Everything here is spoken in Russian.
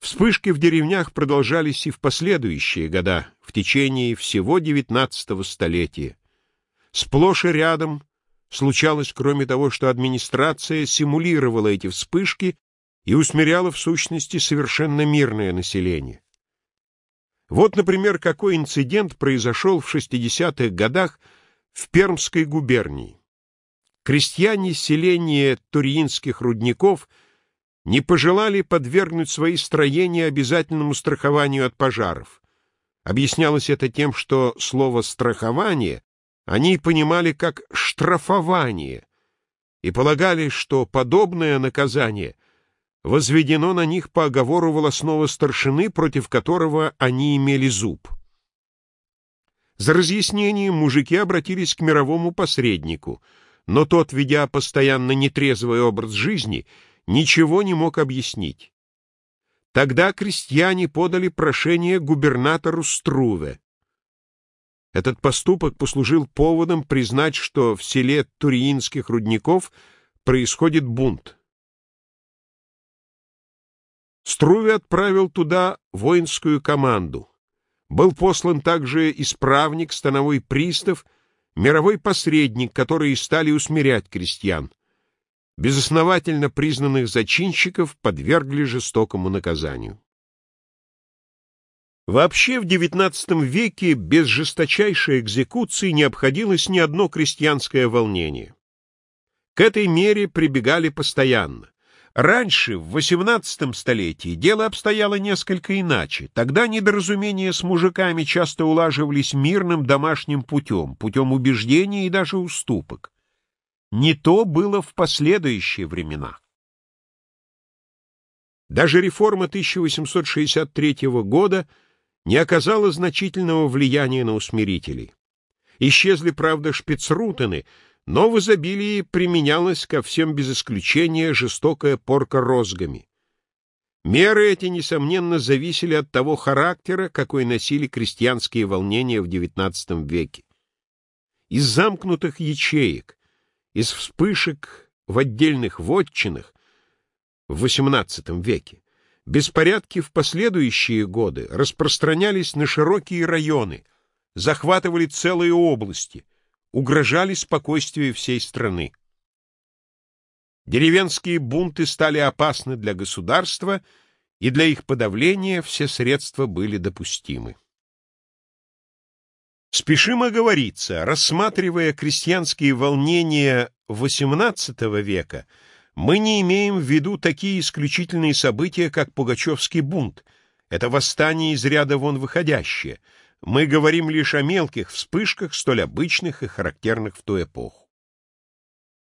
Вспышки в деревнях продолжались и в последующие года, в течение всего XIX столетия. Сплошь и рядом случалось, кроме того, что администрация симулировала эти вспышки и усмиряла в сущности совершенно мирное население. Вот, например, какой инцидент произошел в 60-х годах в Пермской губернии. Крестьяне селения Турьинских рудников – не пожелали подвергнуть свои строения обязательному страхованию от пожаров. Объяснялось это тем, что слово «страхование» они понимали как «штрафование» и полагали, что подобное наказание возведено на них по оговору волосного старшины, против которого они имели зуб. За разъяснением мужики обратились к мировому посреднику, но тот, ведя постоянно нетрезвый образ жизни, ничего не мог объяснить. Тогда крестьяне подали прошение губернатору Струве. Этот поступок послужил поводом признать, что в селе Туриинских рудников происходит бунт. Струве отправил туда воинскую команду. Был послан также исправник, становой пристав, мировой посредник, которые стали усмирять крестьян безосновательно признанных зачинщиков подвергли жестокому наказанию. Вообще в XIX веке без жесточайшей экзекуции не обходилось ни одно крестьянское волнение. К этой мере прибегали постоянно. Раньше, в XVIII столетии, дело обстояло несколько иначе. Тогда недоразумения с мужиками часто улаживались мирным домашним путем, путем убеждения и даже уступок. Не то было в последующие времена. Даже реформа 1863 года не оказала значительного влияния на усмирителей. Исчезли, правда, шпицрутены, но в изобилии применялась ко всем без исключения жестокая порка розгами. Меры эти, несомненно, зависели от того характера, какой носили крестьянские волнения в XIX веке. Из замкнутых ячеек, из вспышек в отдельных вотчинах в XVIII веке беспорядки в последующие годы распространялись на широкие районы, захватывали целые области, угрожали спокойствию всей страны. Деревенские бунты стали опасны для государства, и для их подавления все средства были допустимы. Спешим оговориться, рассматривая крестьянские волнения XVIII века, мы не имеем в виду такие исключительные события, как Пугачевский бунт. Это восстание из ряда вон выходящее. Мы говорим лишь о мелких вспышках, столь обычных и характерных в ту эпоху.